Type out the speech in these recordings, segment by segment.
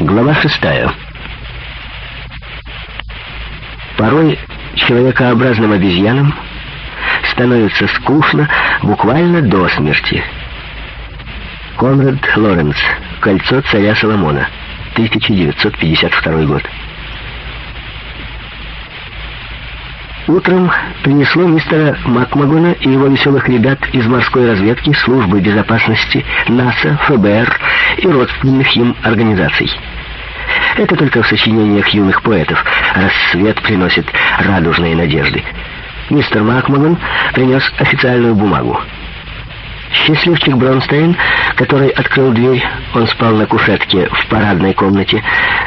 Глава шестая. Порой человекообразным обезьянам становится скучно буквально до смерти. Конрад Лоренц. Кольцо царя Соломона. 1952 год. Утром принесло мистера Макмагона и его веселых ребят из морской разведки, службы безопасности, НАСА, ФБР и родственных им организаций. Это только в сочинениях юных поэтов рассвет приносит радужные надежды. Мистер Макмагон принес официальную бумагу. Счастливчик Бронстейн, который открыл дверь, он спал на кушетке в парадной комнате,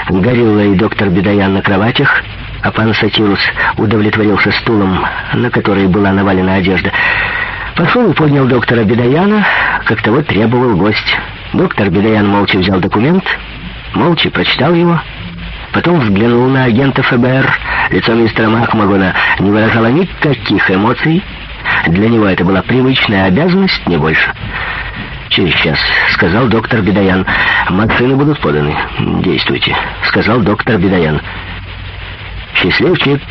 Горилла и доктор Бедаян на кроватях — а Пан Сатирус удовлетворился стулом, на который была навалена одежда. Пошел и поднял доктора Бедаяна, как того требовал гость. Доктор Бедаян молча взял документ, молча прочитал его, потом взглянул на агента ФБР. Лицо мистера Макмагона не выражало никаких эмоций. Для него это была привычная обязанность, не больше. «Через час», — сказал доктор Бедаян. «Машины будут поданы. Действуйте», — сказал доктор Бедаян. «Бедаян». Счастливчик,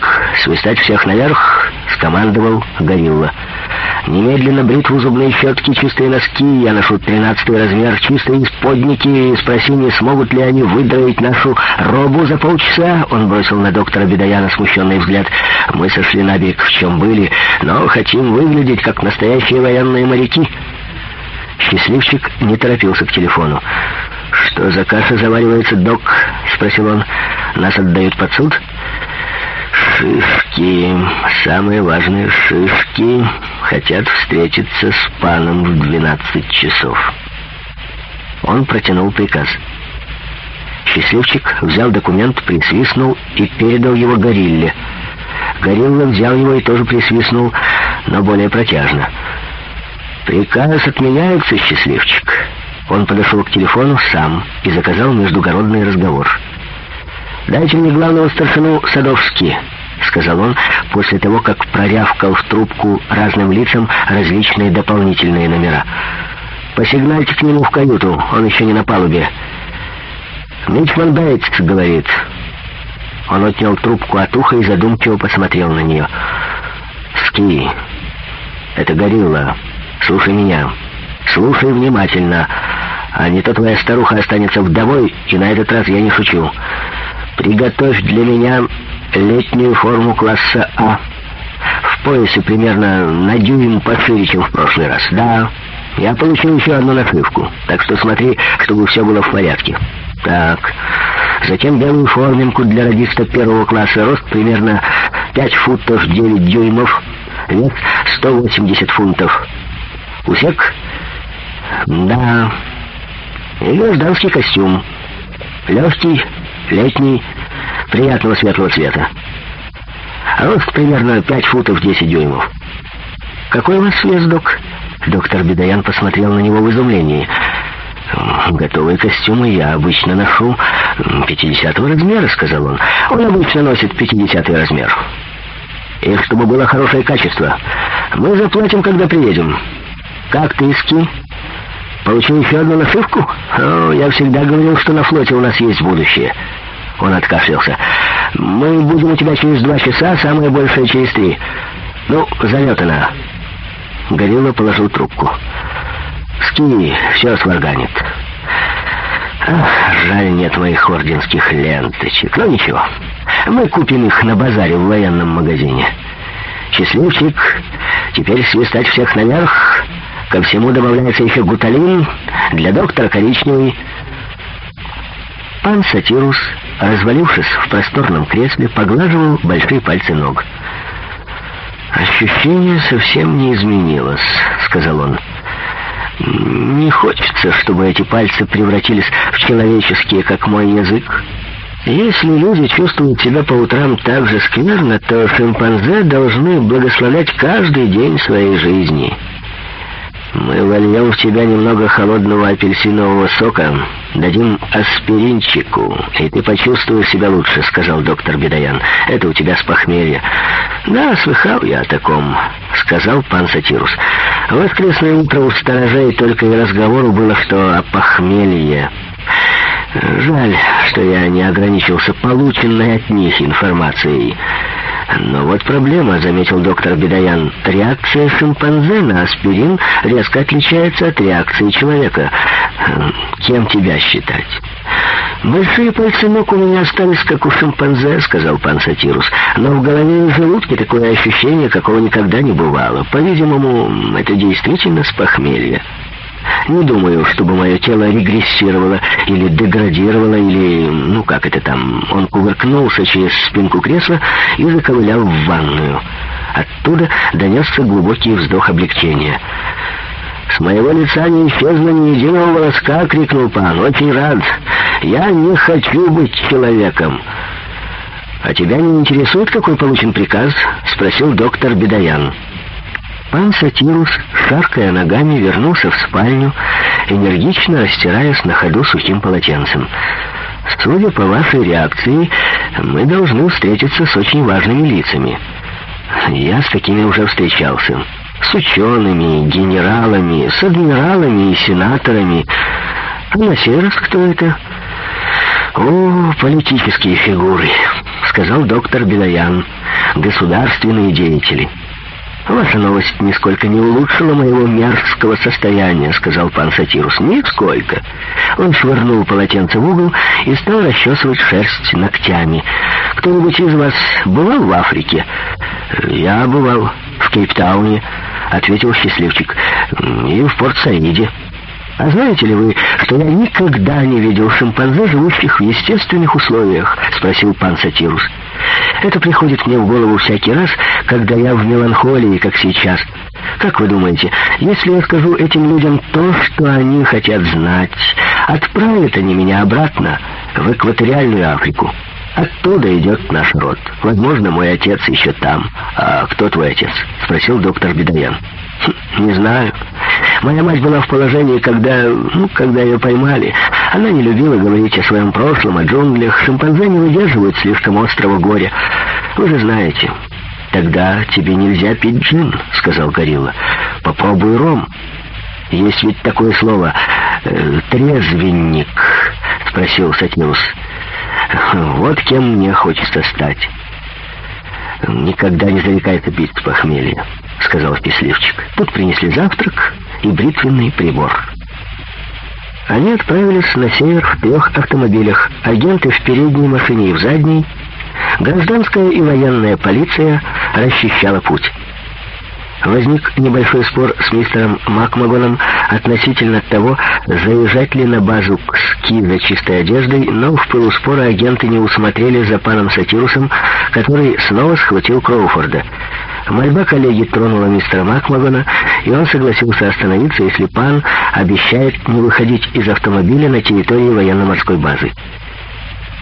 свистать всех наверх, скомандовал Горилла. Немедленно бритву, зубные щетки, чистые носки, я ношу тринадцатый размер, чистые исподники, спроси, не смогут ли они выдроить нашу робу за полчаса, он бросил на доктора Бедаяна смущенный взгляд. Мы сошли на берег, в чем были, но хотим выглядеть, как настоящие военные моряки. Счастливчик не торопился к телефону. «Что за касса заваривается, док?» — спросил он. «Нас отдают под суд?» шишки, самые важные шишки хотят встретиться с паном в 12 часов. Он протянул приказ. Счастливчик взял документ, присвистнул и передал его горилле. Горилла взял его и тоже присвистнул, но более протяжно. «Приказ отменяется, счастливчик». Он подошел к телефону сам и заказал междугородный разговор. «Дайте мне главного старшину Садовский» сказал он, после того, как прорявкал в трубку разным лицам различные дополнительные номера. «Посигнальте к нему в каюту, он еще не на палубе». «Мичман Бейтс», — говорит. Он отнял трубку от уха и задумчиво посмотрел на нее. «Ски, это горилла. Слушай меня. Слушай внимательно. А не то твоя старуха останется вдовой, и на этот раз я не шучу». Приготовь для меня летнюю форму класса А. В поясе примерно на дюйм пошире, чем в прошлый раз. Да, я получил еще одну нашивку, так что смотри, чтобы все было в порядке. Так, затем белую форменку для радиста первого класса. Рост примерно 5 футов 9 дюймов, вес 180 фунтов. Усек? Да. И гражданский костюм. Легкий, Летний, приятного светлого цвета. Рост примерно 5 футов 10 дюймов. «Какой у вас вес, док?» Доктор Бедаян посмотрел на него в изумлении. «Готовые костюмы я обычно ношу 50-го размера», — сказал он. «Он обычно носит 50-й размер». «И чтобы было хорошее качество. Мы заплатим, когда приедем». «Как ты, иски? «Получил еще одну нашивку?» О, «Я всегда говорил, что на флоте у нас есть будущее». Он откашлялся. «Мы будем у тебя через два часа, самое большее через три. Ну, зовет она». Горилла положил трубку. «Ски, все сварганит». Ах, жаль, нет моих орденских ленточек. Но ничего, мы купим их на базаре в военном магазине. Счастливчик, теперь свистать всех наверх. Ко всему добавляется еще гуталин, для доктора коричневый. Пан Сатирус, развалившись в просторном кресле, поглаживал большие пальцы ног. «Ощущение совсем не изменилось», — сказал он. «Не хочется, чтобы эти пальцы превратились в человеческие, как мой язык. Если люди чувствуют себя по утрам так же скверно, то шимпанзе должны благословлять каждый день своей жизни». Мы вольем в тебя немного холодного апельсинового сока, дадим аспиринчику, и ты почувствуешь себя лучше», — сказал доктор Бедаян. «Это у тебя с похмелья». «Да, слыхал я о таком», — сказал пан Сатирус. В воскресное утро у сторожей только и разговору было, что о похмелье. Жаль, что я не ограничился полученной от них информацией. Но вот проблема, заметил доктор Бедаян. Реакция шимпанзе на аспирин резко отличается от реакции человека. Кем тебя считать? «Большие пальцы ног у меня остались, как у шимпанзе», — сказал пан Сатирус. «Но в голове и желудке такое ощущение, какого никогда не бывало. По-видимому, это действительно с похмелья». Не думаю, чтобы мое тело регрессировало или деградировало, или... ну как это там... Он кувыркнулся через спинку кресла и заковылял в ванную. Оттуда донесся глубокий вздох облегчения. «С моего лица не исчезло ни единого волоска!» — крикнул пан. «Очень рад! Я не хочу быть человеком!» «А тебя не интересует, какой получен приказ?» — спросил доктор Бедаян. Пан Сатирус, шаркая ногами, вернулся в спальню, энергично растираясь на ходу сухим полотенцем. «Судя по вашей реакции, мы должны встретиться с очень важными лицами». «Я с такими уже встречался. С учеными, генералами, с адмиралами и сенаторами. А на сей раз кто это?» «О, политические фигуры», — сказал доктор Белоян. «Государственные деятели». «Ваша новость нисколько не улучшила моего мерзкого состояния», — сказал пан Сатирус. «Нисколько». Он швырнул полотенце в угол и стал расчесывать шерсть ногтями. «Кто-нибудь из вас бывал в Африке?» «Я бывал в Кейптауне», — ответил счастливчик. «И в Порт-Саиде». А знаете ли вы, что я никогда не видел шимпанзе, живущих в естественных условиях?» — спросил пан Сатирус. Это приходит мне в голову всякий раз, когда я в меланхолии, как сейчас. Как вы думаете, если я скажу этим людям то, что они хотят знать, отправят они меня обратно в экваториальную Африку? Оттуда идет наш род. Возможно, мой отец еще там. А кто твой отец? Спросил доктор Бедаян. Не знаю. Моя мать была в положении, когда... Ну, когда ее поймали. Она не любила говорить о своем прошлом, о джунглях. Шимпанзе не выдерживают слишком острого горя. Вы же знаете. Тогда тебе нельзя пить джин, сказал Горилла. Попробуй ром. Есть ведь такое слово. Э, трезвенник, спросил Сатилус. Вот кем мне хочется стать. Никогда не зарекайся пить с похмелья. — сказал счастливчик. Тут принесли завтрак и бритвенный прибор. Они отправились на север в трех автомобилях. Агенты в передней машине и в задней. Гражданская и военная полиция расчищала путь. Возник небольшой спор с мистером Макмагоном относительно того, заезжать ли на базу к СКИ за чистой одеждой, но в пылу спора агенты не усмотрели за паном Сатирусом, который снова схватил Кроуфорда. Мольба коллеги тронула мистера Макмагона, и он согласился остановиться, если пан обещает не выходить из автомобиля на территории военно-морской базы.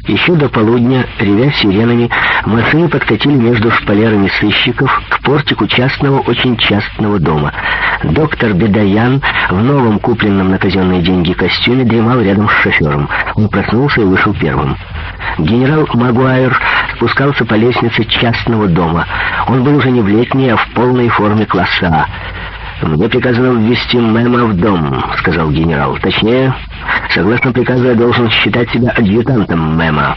Еще до полудня, ревя сиренами, машины подкатили между шпалерами сыщиков к портику частного, очень частного дома. Доктор Бедаян в новом купленном на казенные деньги костюме дремал рядом с шофером. Он проснулся и вышел первым. Генерал Магуайр спускался по лестнице частного дома. Он был уже не в летней, а в полной форме класса А. «Мне приказано ввести Мэма в дом», — сказал генерал. «Точнее, согласно приказу, я должен считать себя адъютантом Мэма».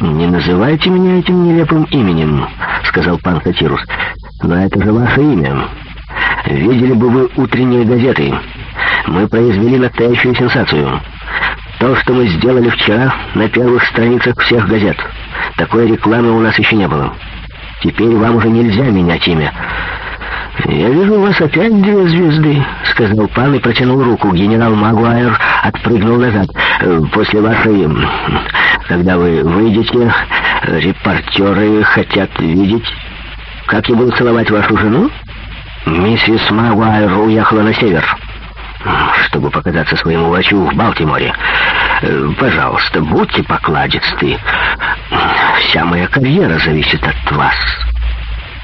«Не называйте меня этим нелепым именем», — сказал пан Сатирус. «Но это же ваше имя. Видели бы вы утренние газеты. Мы произвели настоящую сенсацию. То, что мы сделали вчера, на первых страницах всех газет. Такой рекламы у нас еще не было. Теперь вам уже нельзя менять имя». «Я вижу, у вас опять две звезды», — сказал Пал и протянул руку. Генерал Магуайр отпрыгнул назад. «Э, «После вашей... Когда вы выйдете, репортеры хотят видеть, как я буду целовать вашу жену?» «Миссис Магуайр уехала на север, чтобы показаться своему врачу в Балтиморе. Э, пожалуйста, будьте покладисты. Вся моя карьера зависит от вас».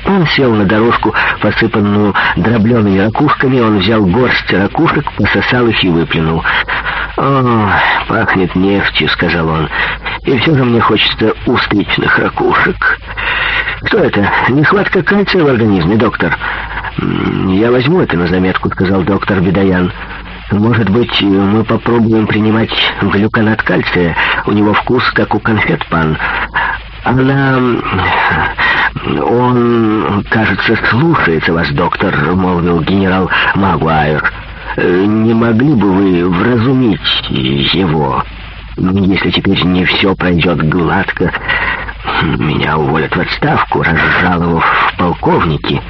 Он сел на дорожку, посыпанную дробленными ракушками. Он взял горсть ракушек, пососал их и выплюнул. «О, пахнет нефтью», — сказал он. «И все же мне хочется устричных ракушек». «Что это? Нехватка кальция в организме, доктор?» «Я возьму это на заметку», — сказал доктор Бедаян. «Может быть, мы попробуем принимать глюконат кальция. У него вкус, как у конфет, пан. Она... «Он, кажется, слушается вас, доктор», — молвил генерал Магуайр. Э, «Не могли бы вы вразумить его? Если теперь не все пройдет гладко, меня уволят в отставку, разжаловав в полковники».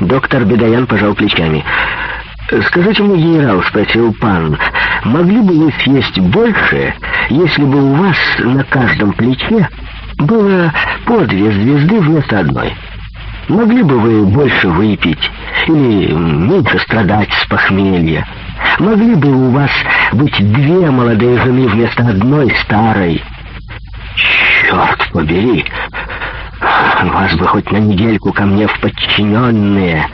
Доктор Бедаян пожал плечами. «Скажите мне, генерал», — спросил пан, — «могли бы вы съесть больше, если бы у вас на каждом плече было по две звезды вместо одной. Могли бы вы больше выпить или меньше страдать с похмелья? Могли бы у вас быть две молодые жены вместо одной старой? Черт побери! Вас бы хоть на недельку ко мне в подчиненные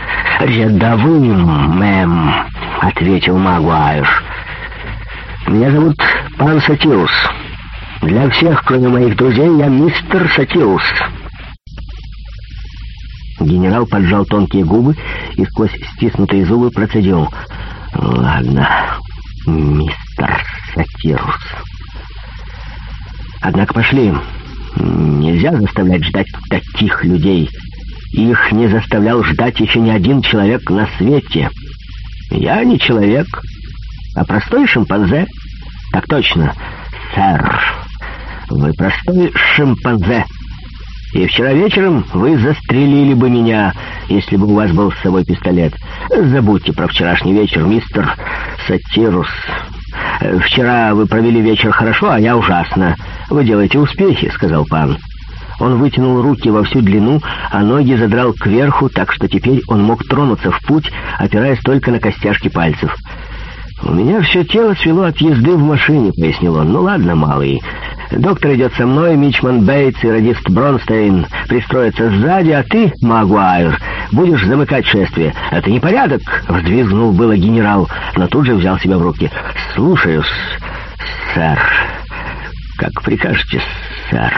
рядовым, мэм, — ответил Магуайш. Меня зовут Пан Сатиус. Для всех, кроме моих друзей, я мистер Сатиус. Генерал поджал тонкие губы и сквозь стиснутые зубы процедил. «Ладно, мистер Сатиус. Однако пошли. Нельзя заставлять ждать таких людей. Их не заставлял ждать еще ни один человек на свете. Я не человек, а простой шимпанзе. Так точно, сэр». Вы простой шимпанзе. И вчера вечером вы застрелили бы меня, если бы у вас был с собой пистолет. Забудьте про вчерашний вечер, мистер Сатирус. Вчера вы провели вечер хорошо, а я ужасно. Вы делаете успехи, сказал пан. Он вытянул руки во всю длину, а ноги задрал кверху, так что теперь он мог тронуться в путь, опираясь только на костяшки пальцев. «У меня все тело свело от езды в машине», — пояснил он. «Ну ладно, малый. Доктор идет со мной, Мичман Бейтс и радист Бронстейн пристроятся сзади, а ты, Магуайр, будешь замыкать шествие. Это непорядок!» — вздвигнул было генерал, но тут же взял себя в руки. «Слушаюсь, сэр. Как прикажете, сэр».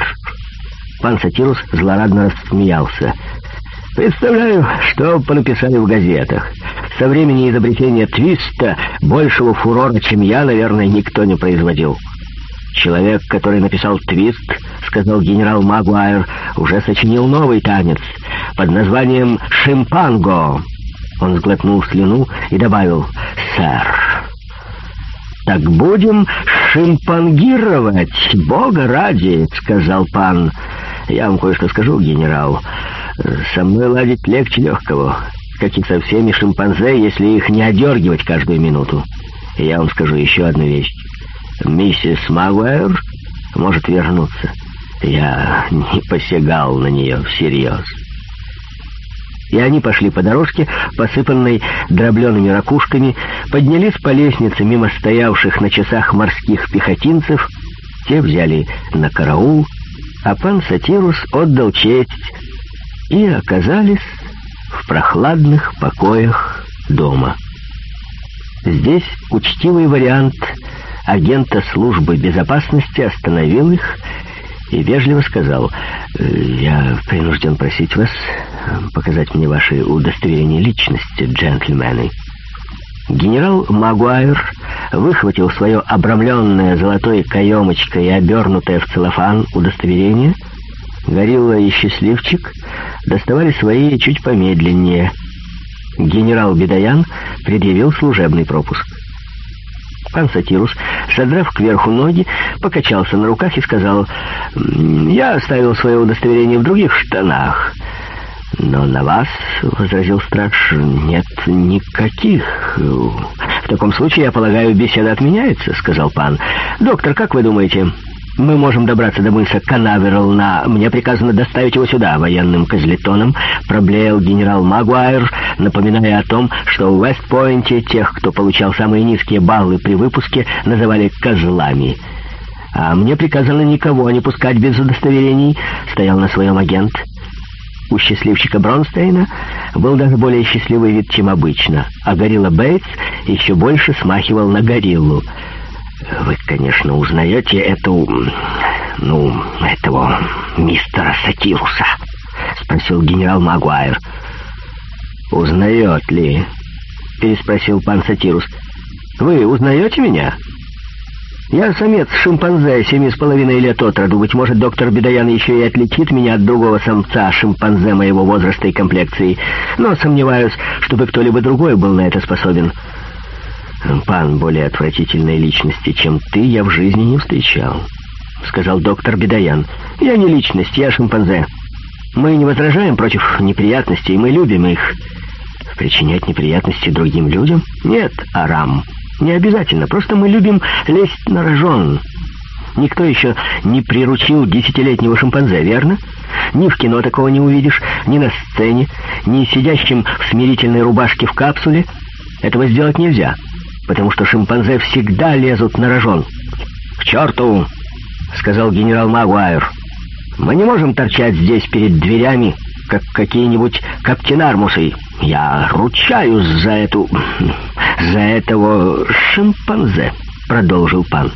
Пан Сатирус злорадно рассмеялся. Представляю, что понаписали в газетах. Со времени изобретения твиста большего фурора, чем я, наверное, никто не производил. Человек, который написал твист, сказал генерал Магуайр, уже сочинил новый танец под названием «Шимпанго». Он сглотнул слюну и добавил «Сэр». «Так будем шимпангировать, бога ради», — сказал пан. «Я вам кое-что скажу, генерал». Со мной ладить легче легкого, как и со всеми шимпанзе, если их не одергивать каждую минуту. И я вам скажу еще одну вещь. Миссис Магуэр может вернуться. Я не посягал на нее всерьез. И они пошли по дорожке, посыпанной дроблеными ракушками, поднялись по лестнице мимо стоявших на часах морских пехотинцев. Те взяли на караул, а пан Сатирус отдал честь и оказались в прохладных покоях дома. Здесь учтивый вариант агента службы безопасности остановил их и вежливо сказал, «Э, «Я принужден просить вас э, показать мне ваши удостоверения личности, джентльмены». Генерал Магуайр выхватил свое обрамленное золотой каемочкой и обернутое в целлофан удостоверение — Горилла и Счастливчик доставали свои чуть помедленнее. Генерал Бедаян предъявил служебный пропуск. Пан Сатирус, содрав кверху ноги, покачался на руках и сказал, «Я оставил свое удостоверение в других штанах». «Но на вас, — возразил страж, — нет никаких. В таком случае, я полагаю, беседа отменяется, — сказал пан. «Доктор, как вы думаете, мы можем добраться до мыса Канаверална. Мне приказано доставить его сюда военным козлетоном», — проблеял генерал Магуайр, напоминая о том, что в Вестпойнте тех, кто получал самые низкие баллы при выпуске, называли «козлами». «А мне приказано никого не пускать без удостоверений», — стоял на своем агент. У счастливчика Бронстейна был даже более счастливый вид, чем обычно, а горилла Бейтс еще больше смахивал на гориллу — вы, конечно, узнаете эту... ну, этого мистера Сатируса? Спросил генерал Магуайр. Узнает ли? Переспросил пан Сатирус. Вы узнаете меня? Я самец шимпанзе, семи с половиной лет от роду. Быть может, доктор Бедаян еще и отличит меня от другого самца шимпанзе моего возраста и комплекции. Но сомневаюсь, чтобы кто-либо другой был на это способен. «Пан более отвратительной личности, чем ты, я в жизни не встречал», — сказал доктор Бедаян. «Я не личность, я шимпанзе. Мы не возражаем против неприятностей, мы любим их». «Причинять неприятности другим людям? Нет, Арам. Не обязательно, просто мы любим лезть на рожон». Никто еще не приручил десятилетнего шимпанзе, верно? Ни в кино такого не увидишь, ни на сцене, ни сидящим в смирительной рубашке в капсуле. Этого сделать нельзя потому что шимпанзе всегда лезут на рожон. «К черту!» — сказал генерал Магуайр. «Мы не можем торчать здесь перед дверями, как какие-нибудь каптенармусы. Я ручаюсь за эту... за этого шимпанзе», — продолжил пан.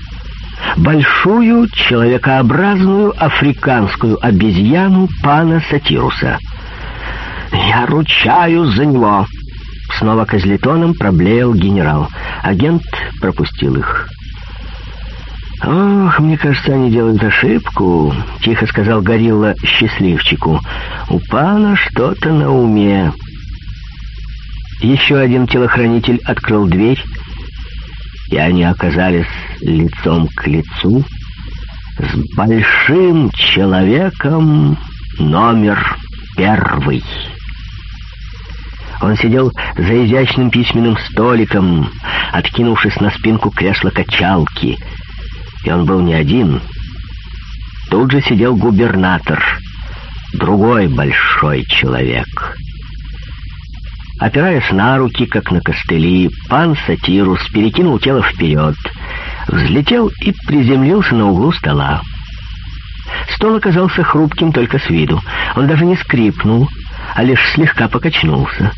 «Большую, человекообразную африканскую обезьяну пана Сатируса». «Я ручаюсь за него», Снова козлетоном проблеял генерал. Агент пропустил их. «Ох, мне кажется, они делают ошибку», — тихо сказал Горилла счастливчику. «У пана что-то на уме». Еще один телохранитель открыл дверь, и они оказались лицом к лицу с большим человеком номер первый. Он сидел за изящным письменным столиком, откинувшись на спинку кресла качалки. И он был не один. Тут же сидел губернатор, другой большой человек. Опираясь на руки, как на костыли, пан Сатирус перекинул тело вперед, взлетел и приземлился на углу стола. Стол оказался хрупким только с виду. Он даже не скрипнул, а лишь слегка покачнулся.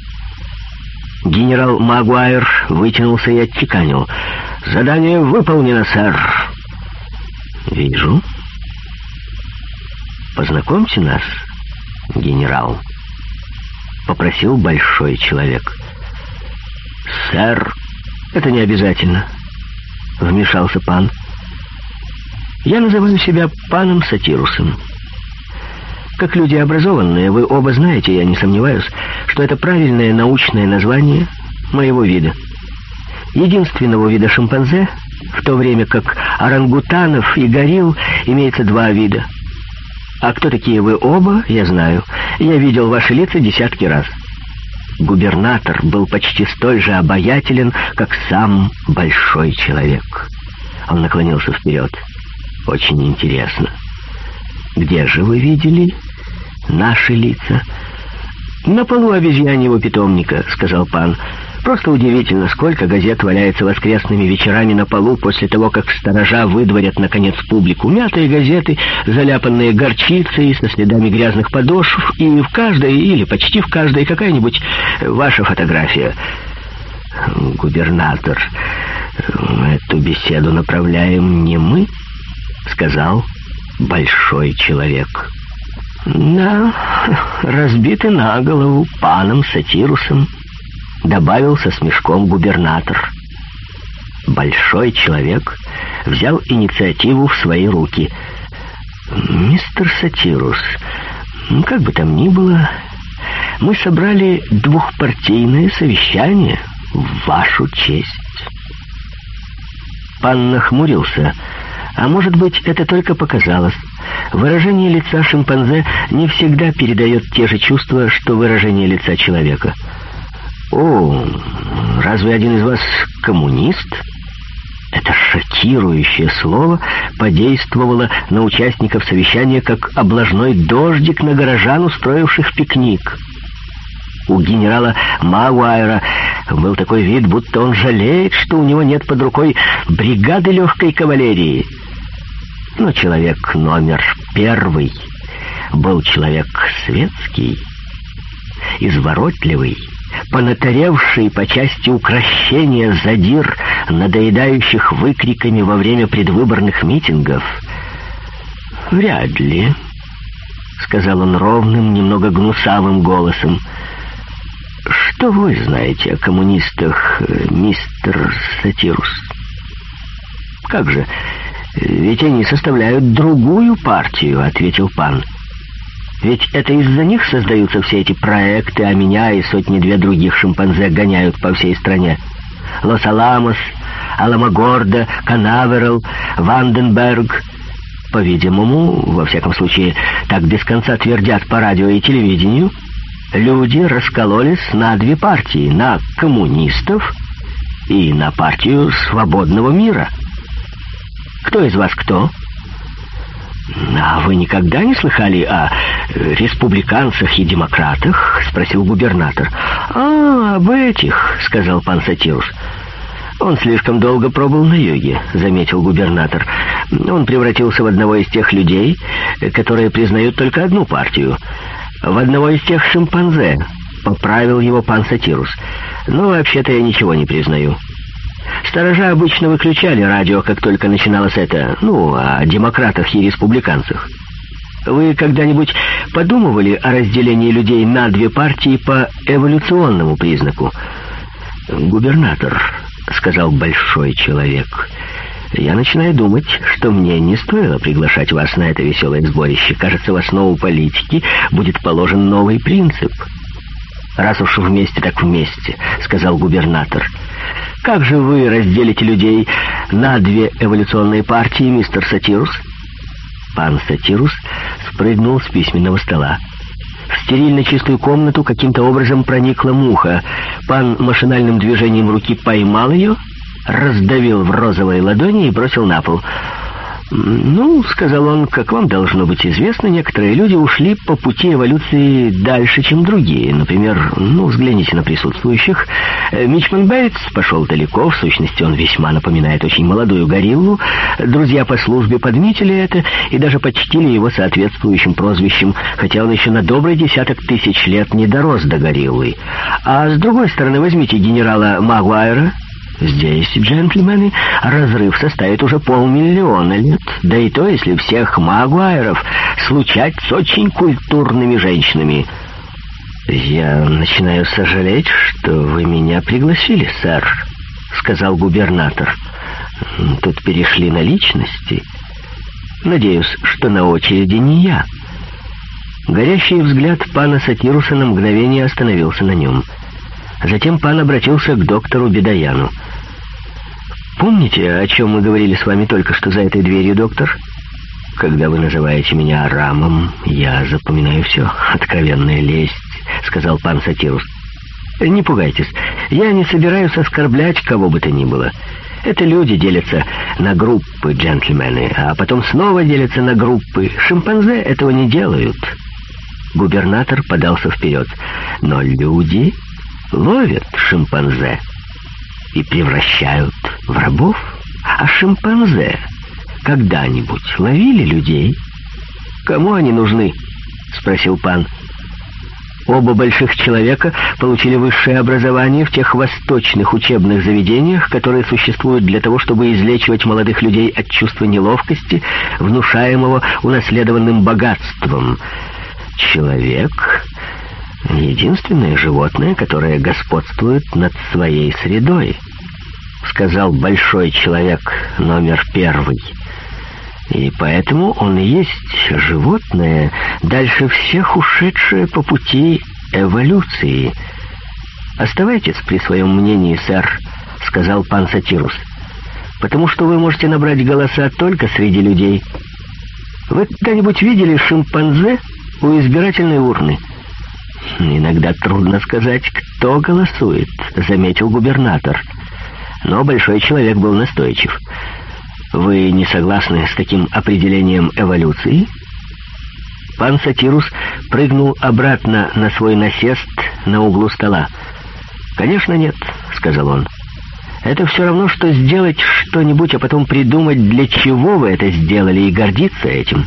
Генерал Магуайр вытянулся и отчеканил. «Задание выполнено, сэр!» «Вижу. Познакомьте нас, генерал», — попросил большой человек. «Сэр, это не обязательно», — вмешался пан. «Я называю себя паном Сатирусом» как люди образованные, вы оба знаете, я не сомневаюсь, что это правильное научное название моего вида. Единственного вида шимпанзе, в то время как орангутанов и горилл имеется два вида. А кто такие вы оба, я знаю. Я видел ваши лица десятки раз. Губернатор был почти столь же обаятелен, как сам большой человек. Он наклонился вперед. «Очень интересно. Где же вы видели наши лица. «На полу обезьяньего питомника», — сказал пан. «Просто удивительно, сколько газет валяется воскресными вечерами на полу после того, как сторожа выдворят, наконец, публику. Мятые газеты, заляпанные горчицей, со следами грязных подошв, и в каждой, или почти в каждой, какая-нибудь э, ваша фотография». «Губернатор, эту беседу направляем не мы», — сказал большой человек. На разбиты на голову паном دباؤ добавился смешком губернатор большой человек взял инициативу в свои руки. Мистер Сатирус, как бы там ни было, мы собрали двухпартийное совещание в вашу честь. Пан нахмурился. А может быть, это только показалось. Выражение лица шимпанзе не всегда передает те же чувства, что выражение лица человека. «О, разве один из вас коммунист?» Это шокирующее слово подействовало на участников совещания, как облажной дождик на горожан, устроивших пикник. У генерала Мауайра был такой вид, будто он жалеет, что у него нет под рукой бригады легкой кавалерии — но человек номер первый был человек светский, изворотливый, понатаревший по части укращения задир, надоедающих выкриками во время предвыборных митингов. «Вряд ли», — сказал он ровным, немного гнусавым голосом. «Что вы знаете о коммунистах, э, мистер Сатирус?» «Как же, «Ведь они составляют другую партию», — ответил Пан. «Ведь это из-за них создаются все эти проекты, а меня и сотни-две других шимпанзе гоняют по всей стране. Лос-Аламос, Аламагорда, Канаверал, Ванденберг. По-видимому, во всяком случае, так без конца твердят по радио и телевидению, люди раскололись на две партии — на коммунистов и на партию свободного мира». Кто из вас кто? «А вы никогда не слыхали о э, республиканцах и демократах?» — спросил губернатор. «А, об этих», — сказал пан Сатируш. «Он слишком долго пробыл на юге», — заметил губернатор. «Он превратился в одного из тех людей, которые признают только одну партию. В одного из тех шимпанзе», — поправил его пан Сатирус. «Но ну, вообще-то я ничего не признаю». Сторожа обычно выключали радио, как только начиналось это, ну, о демократах и республиканцах. Вы когда-нибудь подумывали о разделении людей на две партии по эволюционному признаку? Губернатор, сказал большой человек. Я начинаю думать, что мне не стоило приглашать вас на это веселое сборище. Кажется, в основу политики будет положен новый принцип. «Раз уж вместе, так вместе», — сказал губернатор. «Как же вы разделите людей на две эволюционные партии, мистер Сатирус?» Пан Сатирус спрыгнул с письменного стола. В стерильно чистую комнату каким-то образом проникла муха. Пан машинальным движением руки поймал ее, раздавил в розовой ладони и бросил на пол. Ну, сказал он, как вам должно быть известно, некоторые люди ушли по пути эволюции дальше, чем другие. Например, ну, взгляните на присутствующих. Э, Мичман Бейтс пошел далеко, в сущности, он весьма напоминает очень молодую гориллу. Друзья по службе подметили это и даже почтили его соответствующим прозвищем, хотя он еще на добрый десяток тысяч лет не дорос до гориллы. А с другой стороны, возьмите генерала Магуайра, Здесь, джентльмены, разрыв составит уже полмиллиона лет. Да и то, если всех Магуайров случать с очень культурными женщинами. «Я начинаю сожалеть, что вы меня пригласили, сэр», — сказал губернатор. «Тут перешли на личности. Надеюсь, что на очереди не я». Горящий взгляд пана Сатируса на мгновение остановился на нем. Затем пан обратился к доктору Бедаяну. «Бедаяну». Помните, о чем мы говорили с вами только что за этой дверью, доктор? Когда вы называете меня Рамом, я запоминаю все. Откровенная лесть, сказал пан Сатирус. Не пугайтесь, я не собираюсь оскорблять кого бы то ни было. Это люди делятся на группы, джентльмены, а потом снова делятся на группы. Шимпанзе этого не делают. Губернатор подался вперед. Но люди ловят шимпанзе и превращают в рабов? А шимпанзе когда-нибудь ловили людей? Кому они нужны? Спросил пан. Оба больших человека получили высшее образование в тех восточных учебных заведениях, которые существуют для того, чтобы излечивать молодых людей от чувства неловкости, внушаемого унаследованным богатством. Человек единственное животное, которое господствует над своей средой», — сказал большой человек номер первый. И поэтому он и есть животное, дальше всех ушедшее по пути эволюции. «Оставайтесь при своем мнении, сэр», — сказал пан Сатирус, «потому что вы можете набрать голоса только среди людей. Вы когда-нибудь видели шимпанзе у избирательной урны?» «Иногда трудно сказать, кто голосует», — заметил губернатор. Но большой человек был настойчив. «Вы не согласны с таким определением эволюции?» Пан Сатирус прыгнул обратно на свой насест на углу стола. «Конечно нет», — сказал он. «Это все равно, что сделать что-нибудь, а потом придумать, для чего вы это сделали, и гордиться этим».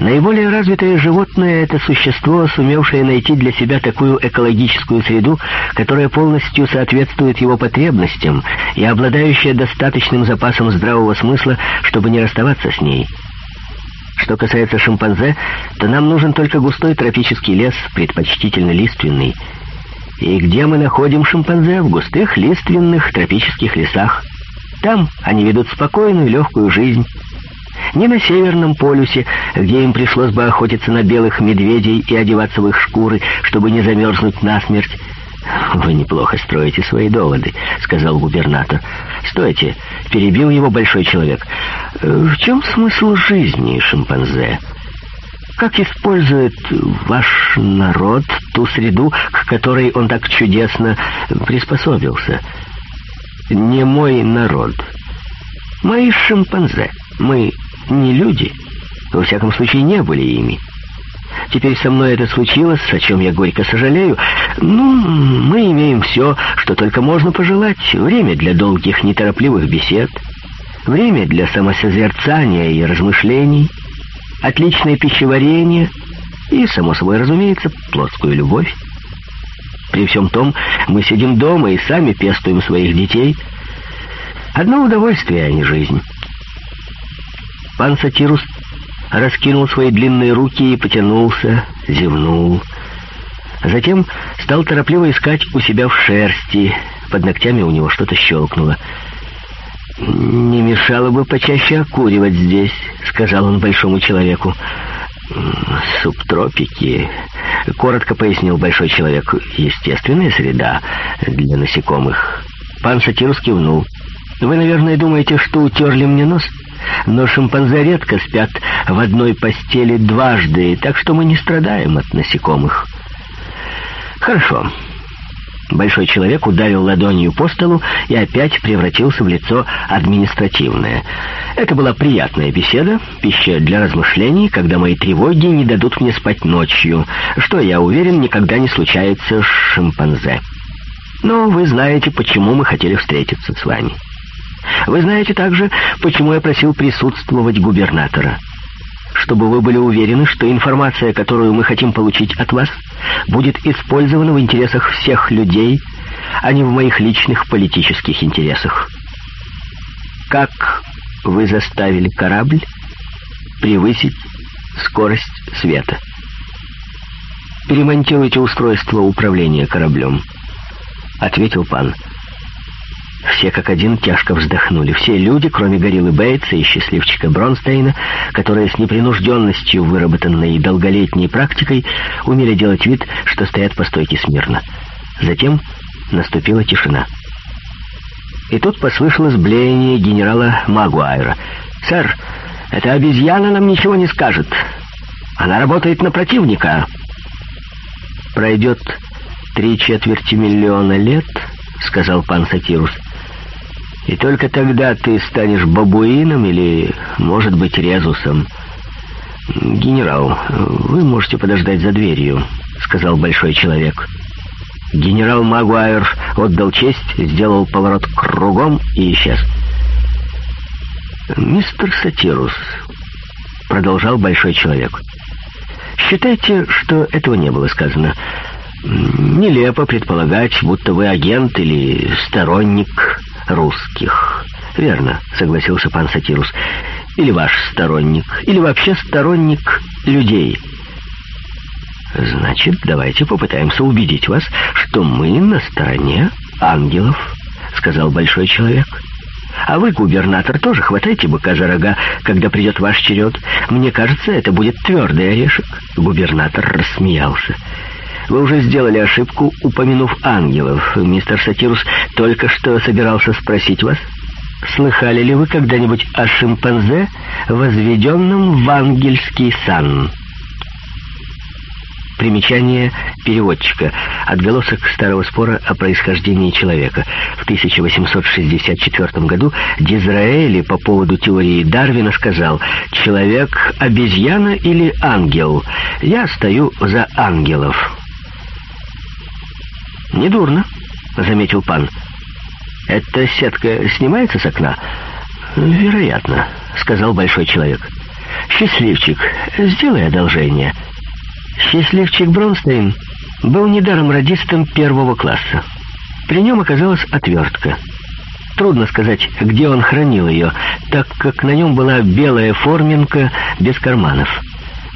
Наиболее развитое животное – это существо, сумевшее найти для себя такую экологическую среду, которая полностью соответствует его потребностям и обладающее достаточным запасом здравого смысла, чтобы не расставаться с ней. Что касается шимпанзе, то нам нужен только густой тропический лес, предпочтительно лиственный. И где мы находим шимпанзе? В густых лиственных тропических лесах. Там они ведут спокойную легкую жизнь – не на Северном полюсе, где им пришлось бы охотиться на белых медведей и одеваться в их шкуры, чтобы не замерзнуть насмерть. «Вы неплохо строите свои доводы», — сказал губернатор. «Стойте!» — перебил его большой человек. «Э, «В чем смысл жизни, шимпанзе? Как использует ваш народ ту среду, к которой он так чудесно приспособился? Не мой народ. Мои шимпанзе. Мы не люди. Во всяком случае, не были ими. Теперь со мной это случилось, о чем я горько сожалею. Ну, мы имеем все, что только можно пожелать. Время для долгих, неторопливых бесед. Время для самосозерцания и размышлений. Отличное пищеварение. И, само собой разумеется, плотскую любовь. При всем том, мы сидим дома и сами пестуем своих детей. Одно удовольствие, а не жизнь. Пан Сатирус раскинул свои длинные руки и потянулся, зевнул. Затем стал торопливо искать у себя в шерсти. Под ногтями у него что-то щелкнуло. «Не мешало бы почаще окуривать здесь», — сказал он большому человеку. «Субтропики», — коротко пояснил большой человек, — «естественная среда для насекомых». Пан Сатирус кивнул. «Вы, наверное, думаете, что утерли мне нос?» Но шимпанзе редко спят в одной постели дважды, так что мы не страдаем от насекомых. Хорошо. Большой человек ударил ладонью по столу и опять превратился в лицо административное. Это была приятная беседа, пища для размышлений, когда мои тревоги не дадут мне спать ночью, что, я уверен, никогда не случается с шимпанзе. Но вы знаете, почему мы хотели встретиться с вами. Вы знаете также, почему я просил присутствовать губернатора. Чтобы вы были уверены, что информация, которую мы хотим получить от вас, будет использована в интересах всех людей, а не в моих личных политических интересах. Как вы заставили корабль превысить скорость света? Перемонтируйте устройство управления кораблем, ответил пан все как один тяжко вздохнули. Все люди, кроме Гориллы Бейтса и счастливчика Бронстейна, которые с непринужденностью, выработанной и долголетней практикой, умели делать вид, что стоят по стойке смирно. Затем наступила тишина. И тут послышалось блеяние генерала Магуайра. «Сэр, эта обезьяна нам ничего не скажет. Она работает на противника». «Пройдет три четверти миллиона лет», — сказал пан Сатирус, — и только тогда ты станешь бабуином или, может быть, резусом. «Генерал, вы можете подождать за дверью», — сказал большой человек. Генерал Магуайр отдал честь, сделал поворот кругом и исчез. «Мистер Сатирус», — продолжал большой человек, — «считайте, что этого не было сказано. Нелепо предполагать, будто вы агент или сторонник русских. Верно, согласился пан Сатирус. Или ваш сторонник, или вообще сторонник людей. Значит, давайте попытаемся убедить вас, что мы на стороне ангелов, сказал большой человек. А вы, губернатор, тоже хватайте быка за рога, когда придет ваш черед. Мне кажется, это будет твердый орешек. Губернатор рассмеялся. Вы уже сделали ошибку, упомянув ангелов. Мистер Сатирус только что собирался спросить вас, слыхали ли вы когда-нибудь о шимпанзе, возведенном в ангельский сан? Примечание переводчика. Отголосок старого спора о происхождении человека. В 1864 году Дизраэли по поводу теории Дарвина сказал «Человек – обезьяна или ангел? Я стою за ангелов». «Недурно», — заметил пан. «Эта сетка снимается с окна?» «Вероятно», — сказал большой человек. «Счастливчик, сделай одолжение». Счастливчик Бронстейн был недаром радистом первого класса. При нем оказалась отвертка. Трудно сказать, где он хранил ее, так как на нем была белая форменка без карманов.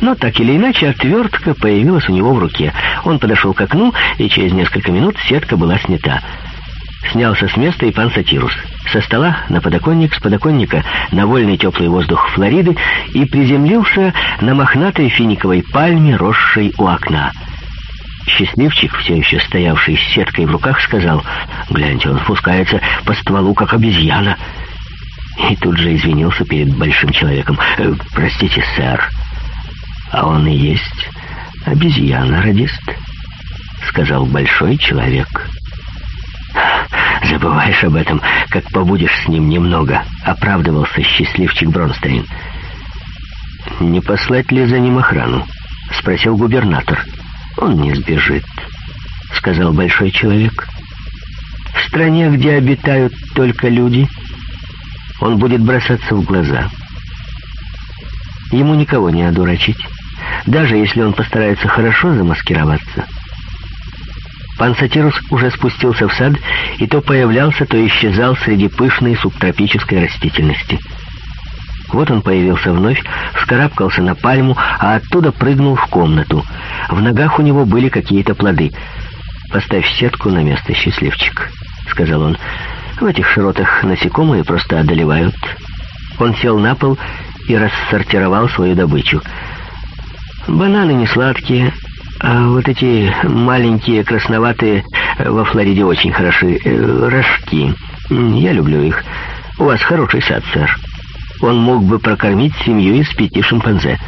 Но так или иначе отвертка появилась у него в руке. Он подошел к окну, и через несколько минут сетка была снята. Снялся с места и пан Сатирус. Со стола на подоконник, с подоконника на вольный теплый воздух Флориды и приземлился на мохнатой финиковой пальме, росшей у окна. Счастливчик, все еще стоявший с сеткой в руках, сказал, «Гляньте, он спускается по стволу, как обезьяна». И тут же извинился перед большим человеком. «Э, «Простите, сэр» а он и есть обезьяна-радист», — сказал большой человек. «Забываешь об этом, как побудешь с ним немного», — оправдывался счастливчик Бронстейн. «Не послать ли за ним охрану?» — спросил губернатор. «Он не сбежит», — сказал большой человек. «В стране, где обитают только люди, он будет бросаться в глаза. Ему никого не одурачить» даже если он постарается хорошо замаскироваться. Пан Сатирус уже спустился в сад и то появлялся, то исчезал среди пышной субтропической растительности. Вот он появился вновь, вскарабкался на пальму, а оттуда прыгнул в комнату. В ногах у него были какие-то плоды. «Поставь сетку на место, счастливчик», — сказал он. «В этих широтах насекомые просто одолевают». Он сел на пол и рассортировал свою добычу — Бананы не сладкие, а вот эти маленькие красноватые э, во Флориде очень хороши. Э, рожки. Я люблю их. У вас хороший сад, сэр. Он мог бы прокормить семью из пяти шимпанзе.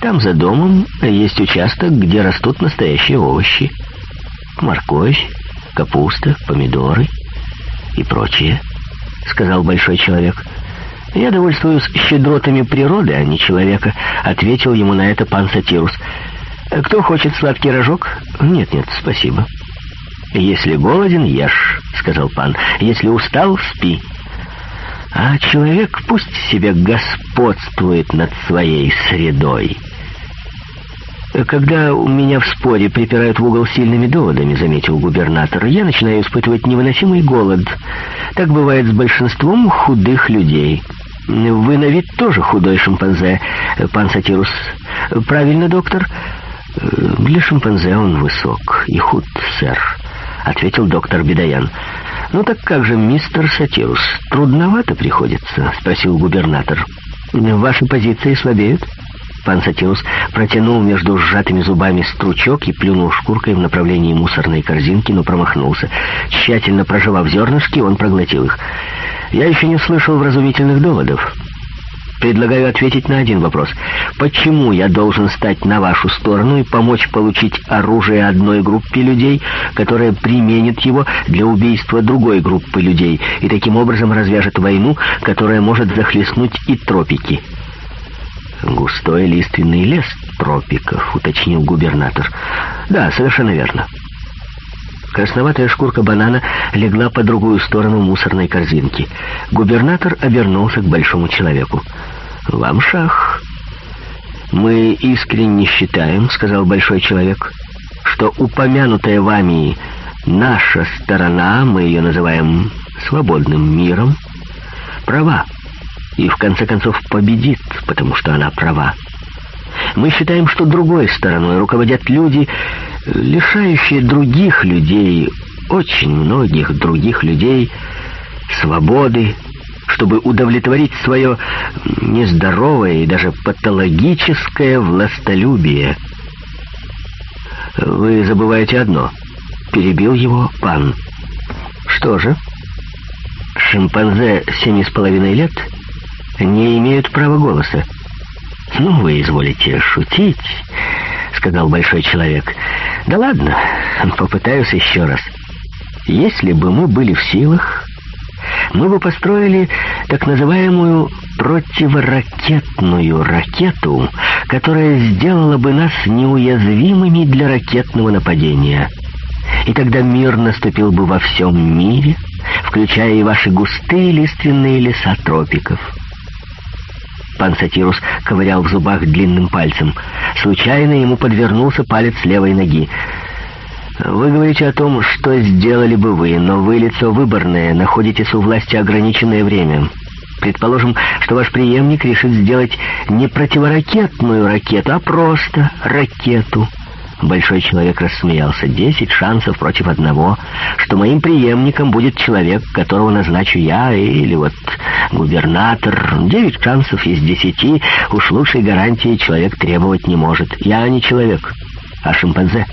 Там за домом есть участок, где растут настоящие овощи. Морковь, капуста, помидоры и прочее, — сказал большой человек. — «Я довольствуюсь щедротами природы, а не человека», — ответил ему на это пан Сатирус. Э, «Кто хочет сладкий рожок?» «Нет-нет, спасибо». «Если голоден, ешь», — сказал пан. «Если устал, спи». А человек пусть себе господствует над своей средой. Э, когда у меня в споре припирают в угол сильными доводами, заметил губернатор, я начинаю испытывать невыносимый голод. Так бывает с большинством худых людей. Вы на вид тоже худой шимпанзе, э, пан Сатирус. Правильно, доктор? Э, для шимпанзе он высок и худ, сэр, ответил доктор Бедаян. Ну так как же, мистер Сатирус, трудновато приходится, спросил губернатор. Ваши позиции слабеют? — Пан Сатиус протянул между сжатыми зубами стручок и плюнул шкуркой в направлении мусорной корзинки, но промахнулся. Тщательно прожевав зернышки, он проглотил их. «Я еще не слышал вразумительных доводов». Предлагаю ответить на один вопрос. Почему я должен стать на вашу сторону и помочь получить оружие одной группе людей, которая применит его для убийства другой группы людей, и таким образом развяжет войну, которая может захлестнуть и тропики?» «Густой лиственный лес тропиков», — уточнил губернатор. «Да, совершенно верно». Красноватая шкурка банана легла по другую сторону мусорной корзинки. Губернатор обернулся к большому человеку. «Вам шах». «Мы искренне считаем», — сказал большой человек, «что упомянутая вами наша сторона, мы ее называем свободным миром, права и в конце концов победит, потому что она права. Мы считаем, что другой стороной руководят люди, лишающие других людей, очень многих других людей, свободы, чтобы удовлетворить свое нездоровое и даже патологическое властолюбие. «Вы забываете одно», — перебил его пан. «Что же?» «Шимпанзе семи с половиной лет...» не имеют права голоса. «Ну, вы изволите шутить», — сказал большой человек. «Да ладно, попытаюсь еще раз. Если бы мы были в силах, мы бы построили так называемую противоракетную ракету, которая сделала бы нас неуязвимыми для ракетного нападения. И тогда мир наступил бы во всем мире, включая и ваши густые лиственные леса тропиков». Пан Сатирус ковырял в зубах длинным пальцем. Случайно ему подвернулся палец левой ноги. «Вы говорите о том, что сделали бы вы, но вы лицо выборное, находитесь у власти ограниченное время. Предположим, что ваш преемник решит сделать не противоракетную ракету, а просто ракету». Большой человек рассмеялся. «Десять шансов против одного, что моим преемником будет человек, которого назначу я, или вот губернатор. Девять шансов из десяти. Уж лучшей гарантии человек требовать не может. Я не человек, а шимпанзе.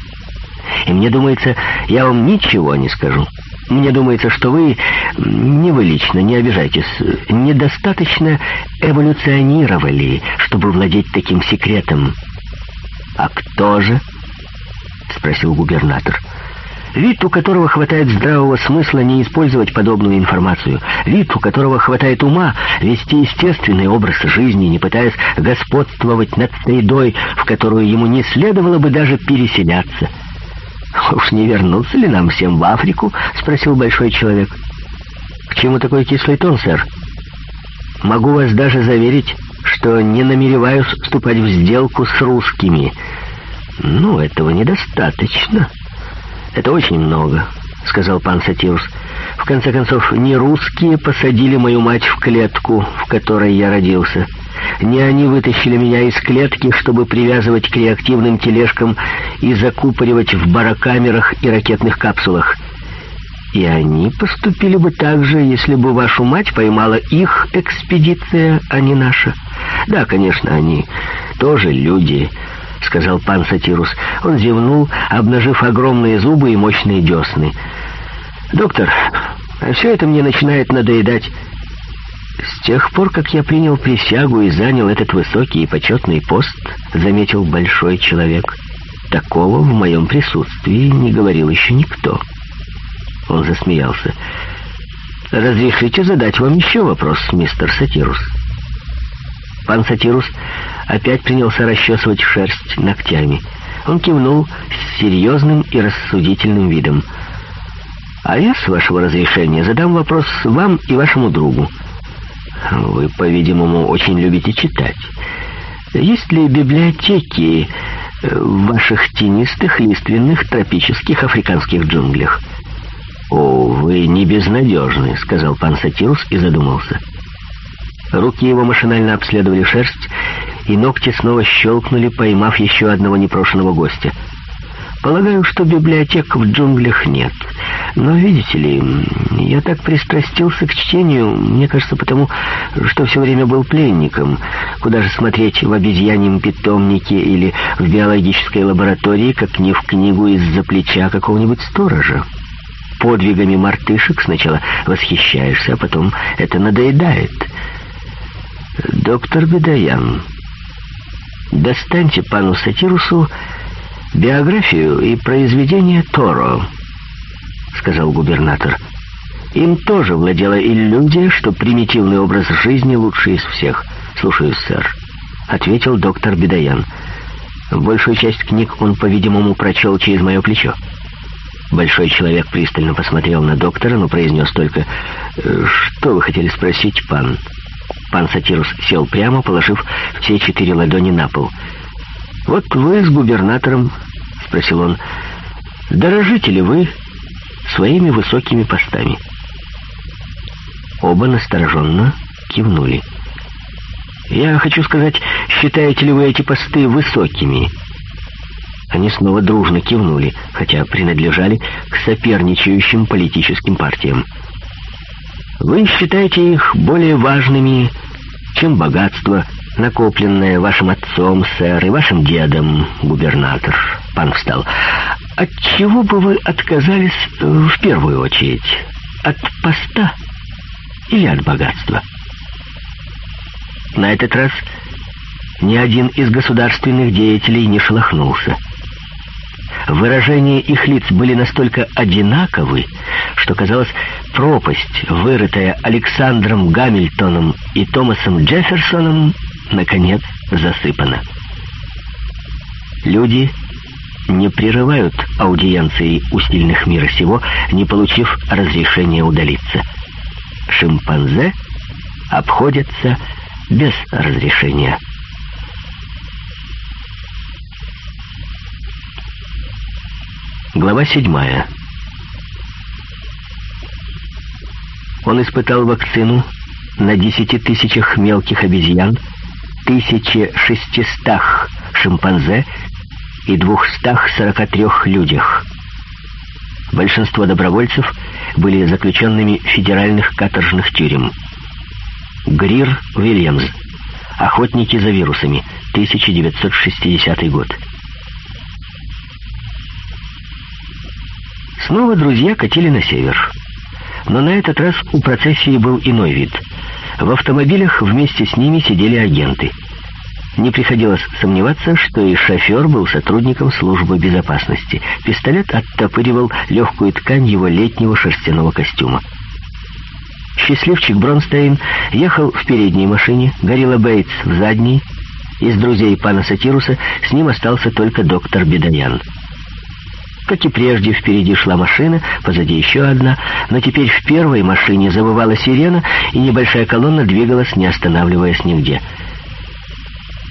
И мне думается, я вам ничего не скажу. Мне думается, что вы, не вы лично, не обижайтесь, недостаточно эволюционировали, чтобы владеть таким секретом. А кто же?» — спросил губернатор. Вид, у которого хватает здравого смысла не использовать подобную информацию. Вид, у которого хватает ума вести естественный образ жизни, не пытаясь господствовать над средой, в которую ему не следовало бы даже переселяться. «Уж не вернуться ли нам всем в Африку?» — спросил большой человек. «К чему такой кислый тон, сэр?» «Могу вас даже заверить, что не намереваюсь вступать в сделку с русскими», «Ну, этого недостаточно. Это очень много», — сказал пан Сатирус. «В конце концов, не русские посадили мою мать в клетку, в которой я родился. Не они вытащили меня из клетки, чтобы привязывать к реактивным тележкам и закупоривать в барокамерах и ракетных капсулах». И они поступили бы так же, если бы вашу мать поймала их экспедиция, а не наша. Да, конечно, они тоже люди, —— сказал пан Сатирус. Он зевнул, обнажив огромные зубы и мощные десны. «Доктор, все это мне начинает надоедать. С тех пор, как я принял присягу и занял этот высокий и почетный пост, заметил большой человек. Такого в моем присутствии не говорил еще никто». Он засмеялся. «Разрешите задать вам еще вопрос, мистер Сатирус?» Пан Сатирус опять принялся расчесывать шерсть ногтями. Он кивнул с серьезным и рассудительным видом. «А я, с вашего разрешения, задам вопрос вам и вашему другу». «Вы, по-видимому, очень любите читать. Есть ли библиотеки в ваших тенистых, лиственных, тропических африканских джунглях?» «О, вы не безнадежны», — сказал пан Сатирус и задумался. Руки его машинально обследовали шерсть, и ногти снова щелкнули, поймав еще одного непрошенного гостя. Полагаю, что библиотек в джунглях нет. Но, видите ли, я так пристрастился к чтению, мне кажется, потому, что все время был пленником. Куда же смотреть в обезьяньем питомнике или в биологической лаборатории, как не в книгу из-за плеча какого-нибудь сторожа? Подвигами мартышек сначала восхищаешься, а потом это надоедает. «Доктор Бедаян», достаньте пану Сатирусу биографию и произведение Торо», — сказал губернатор. «Им тоже владела иллюзия, что примитивный образ жизни лучший из всех. Слушаюсь, сэр», — ответил доктор Бедаян. «Большую часть книг он, по-видимому, прочел через мое плечо». Большой человек пристально посмотрел на доктора, но произнес только «Э, «Что вы хотели спросить, пан?» Пан Сатирус сел прямо, положив все четыре ладони на пол. «Вот вы с губернатором», — спросил он, — «дорожите ли вы своими высокими постами?» Оба настороженно кивнули. «Я хочу сказать, считаете ли вы эти посты высокими?» Они снова дружно кивнули, хотя принадлежали к соперничающим политическим партиям. Вы считаете их более важными, чем богатство, накопленное вашим отцом, сэр, и вашим дедом, губернатор. Пан встал. От чего бы вы отказались э, в первую очередь? От поста или от богатства? На этот раз ни один из государственных деятелей не шелохнулся. Выражения их лиц были настолько одинаковы, что, казалось, пропасть, вырытая Александром Гамильтоном и Томасом Джефферсоном, наконец засыпана. Люди не прерывают аудиенции у сильных мира сего, не получив разрешения удалиться. Шимпанзе обходятся без разрешения. Глава седьмая. Он испытал вакцину на 10 тысячах мелких обезьян, 1600 шимпанзе и 243 людях. Большинство добровольцев были заключенными федеральных каторжных тюрем. Грир Уильямс, Охотники за вирусами. 1960 год. Снова друзья катили на север. Но на этот раз у процессии был иной вид. В автомобилях вместе с ними сидели агенты. Не приходилось сомневаться, что и шофер был сотрудником службы безопасности. Пистолет оттопыривал легкую ткань его летнего шерстяного костюма. Счастливчик Бронстейн ехал в передней машине, горилла Бейтс в задней. Из друзей пана Сатируса с ним остался только доктор Бедаян. Как и прежде, впереди шла машина, позади еще одна, но теперь в первой машине завывала сирена, и небольшая колонна двигалась, не останавливаясь нигде.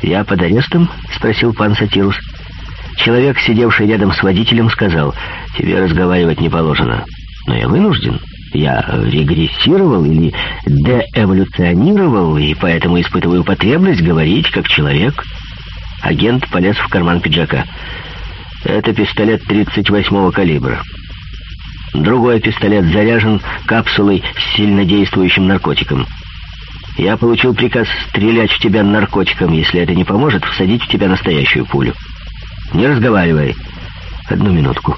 «Я под арестом?» — спросил пан Сатирус. Человек, сидевший рядом с водителем, сказал, «Тебе разговаривать не положено». «Но я вынужден. Я регрессировал или деэволюционировал, и поэтому испытываю потребность говорить как человек». Агент полез в карман пиджака. Это пистолет 38-го калибра. Другой пистолет заряжен капсулой с сильнодействующим наркотиком. Я получил приказ стрелять в тебя наркотиком, если это не поможет, всадить в тебя настоящую пулю. Не разговаривай. Одну минутку,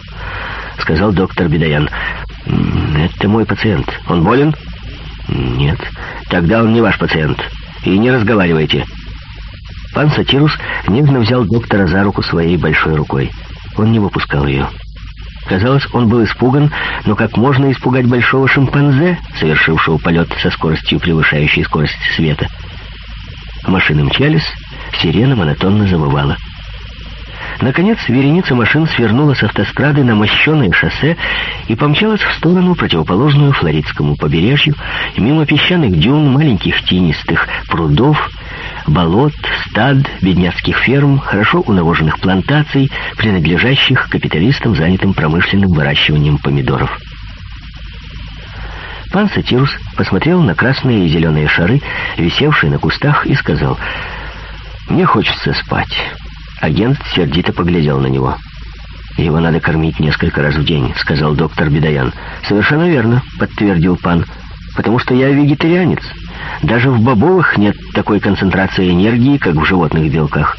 сказал доктор Бедаян. Это мой пациент. Он болен? Нет. Тогда он не ваш пациент. И не разговаривайте. Пан Сатирус нежно взял доктора за руку своей большой рукой. Он не выпускал ее. Казалось, он был испуган, но как можно испугать большого шимпанзе, совершившего полет со скоростью, превышающей скорость света? Машины мчались, сирена монотонно завывала. Наконец, вереница машин свернула с автострады на мощеное шоссе и помчалась в сторону, противоположную Флоридскому побережью, мимо песчаных дюн, маленьких тенистых прудов болот, стад, бедняцких ферм, хорошо унавоженных плантаций, принадлежащих капиталистам, занятым промышленным выращиванием помидоров. Пан Сатирус посмотрел на красные и зеленые шары, висевшие на кустах, и сказал, «Мне хочется спать». Агент сердито поглядел на него. «Его надо кормить несколько раз в день», — сказал доктор Бедаян. «Совершенно верно», — подтвердил пан потому что я вегетарианец. Даже в бобовых нет такой концентрации энергии, как в животных белках.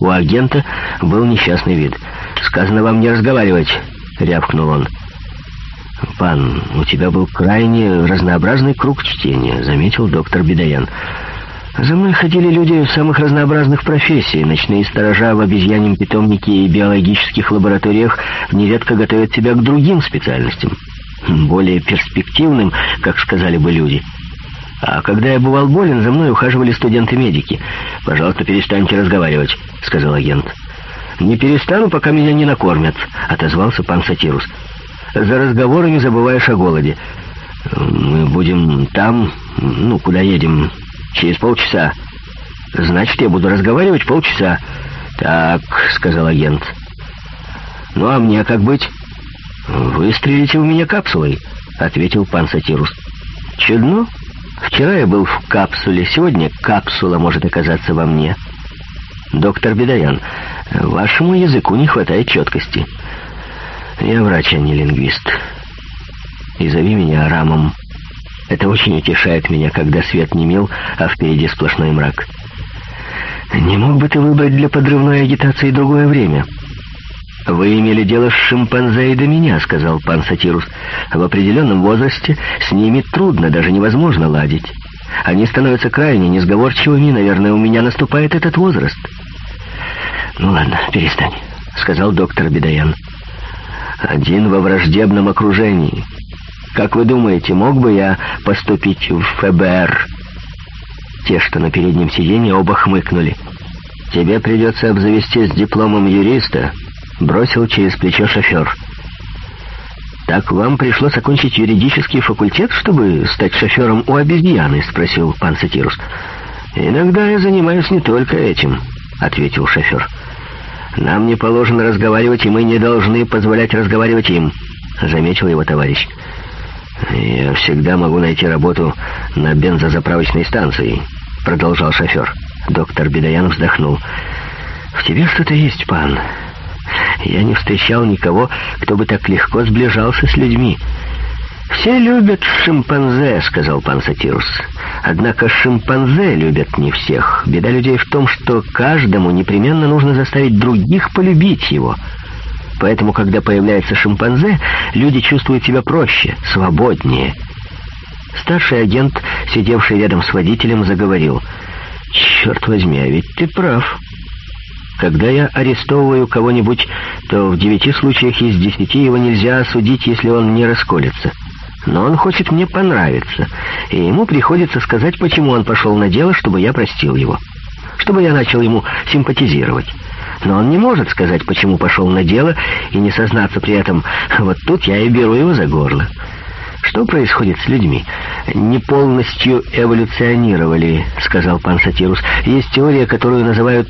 У агента был несчастный вид. «Сказано вам не разговаривать», — рявкнул он. «Пан, у тебя был крайне разнообразный круг чтения», — заметил доктор Бедаян. «За мной ходили люди самых разнообразных профессий. Ночные сторожа в обезьяньем питомнике и биологических лабораториях нередко готовят тебя к другим специальностям» более перспективным, как сказали бы люди. А когда я бывал болен, за мной ухаживали студенты-медики. «Пожалуйста, перестаньте разговаривать», — сказал агент. «Не перестану, пока меня не накормят», — отозвался пан Сатирус. «За разговорами забываешь о голоде. Мы будем там, ну, куда едем, через полчаса. Значит, я буду разговаривать полчаса». «Так», — сказал агент. «Ну, а мне как быть?» «Выстрелите у меня капсулой», — ответил пан Сатирус. «Чудно? Вчера я был в капсуле, сегодня капсула может оказаться во мне». «Доктор Бедаян, вашему языку не хватает четкости». «Я врач, а не лингвист. И зови меня Рамом. Это очень утешает меня, когда свет не мил, а впереди сплошной мрак». «Не мог бы ты выбрать для подрывной агитации другое время?» «Вы имели дело с шимпанзе и до меня», — сказал пан Сатирус. «В определенном возрасте с ними трудно, даже невозможно ладить. Они становятся крайне несговорчивыми, наверное, у меня наступает этот возраст». «Ну ладно, перестань», — сказал доктор Бедаян. «Один во враждебном окружении. Как вы думаете, мог бы я поступить в ФБР?» Те, что на переднем сиденье, оба хмыкнули. «Тебе придется обзавестись дипломом юриста», бросил через плечо шофер. «Так вам пришлось окончить юридический факультет, чтобы стать шофером у обезьяны?» — спросил пан Сатирус. «Иногда я занимаюсь не только этим», — ответил шофер. «Нам не положено разговаривать, и мы не должны позволять разговаривать им», — заметил его товарищ. «Я всегда могу найти работу на бензозаправочной станции», — продолжал шофер. Доктор Бедоян вздохнул. «В тебе что-то есть, пан», я не встречал никого, кто бы так легко сближался с людьми. «Все любят шимпанзе», — сказал пан Сатирус. «Однако шимпанзе любят не всех. Беда людей в том, что каждому непременно нужно заставить других полюбить его». Поэтому, когда появляется шимпанзе, люди чувствуют себя проще, свободнее. Старший агент, сидевший рядом с водителем, заговорил. «Черт возьми, а ведь ты прав. Когда я арестовываю кого-нибудь, то в девяти случаях из десяти его нельзя осудить, если он не расколется. Но он хочет мне понравиться, и ему приходится сказать, почему он пошел на дело, чтобы я простил его. Чтобы я начал ему симпатизировать. Но он не может сказать, почему пошел на дело, и не сознаться при этом. Вот тут я и беру его за горло. Что происходит с людьми? Не полностью эволюционировали, сказал пан Сатирус. Есть теория, которую называют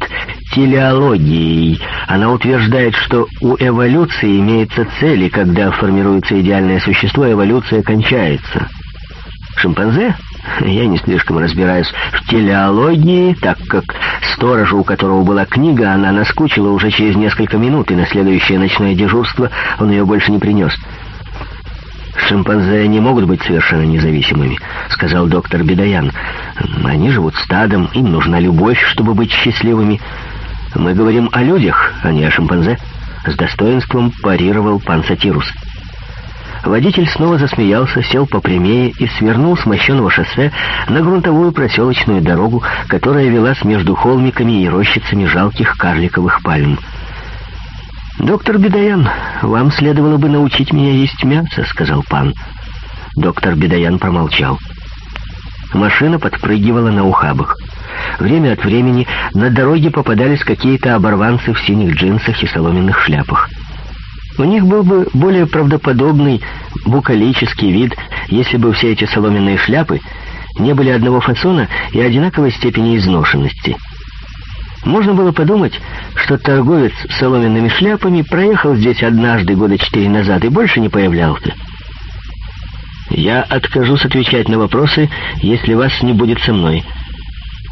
телеологией. Она утверждает, что у эволюции имеются цели, когда формируется идеальное существо, эволюция кончается. Шимпанзе? Я не слишком разбираюсь в телеологии, так как сторожу, у которого была книга, она наскучила уже через несколько минут, и на следующее ночное дежурство он ее больше не принес. «Шимпанзе не могут быть совершенно независимыми», — сказал доктор Бедаян. «Они живут стадом, им нужна любовь, чтобы быть счастливыми. Мы говорим о людях, а не о шимпанзе», — с достоинством парировал пан Сатирус. Водитель снова засмеялся, сел попрямее и свернул с мощенного шоссе на грунтовую проселочную дорогу, которая велась между холмиками и рощицами жалких карликовых пальм. «Доктор Бедаян, вам следовало бы научить меня есть мясо», — сказал пан. Доктор Бедаян промолчал. Машина подпрыгивала на ухабах. Время от времени на дороге попадались какие-то оборванцы в синих джинсах и соломенных шляпах. У них был бы более правдоподобный букалический вид, если бы все эти соломенные шляпы не были одного фасона и одинаковой степени изношенности — можно было подумать, что торговец соломенными шляпами проехал здесь однажды года четыре назад и больше не появлялся. «Я откажусь отвечать на вопросы, если вас не будет со мной».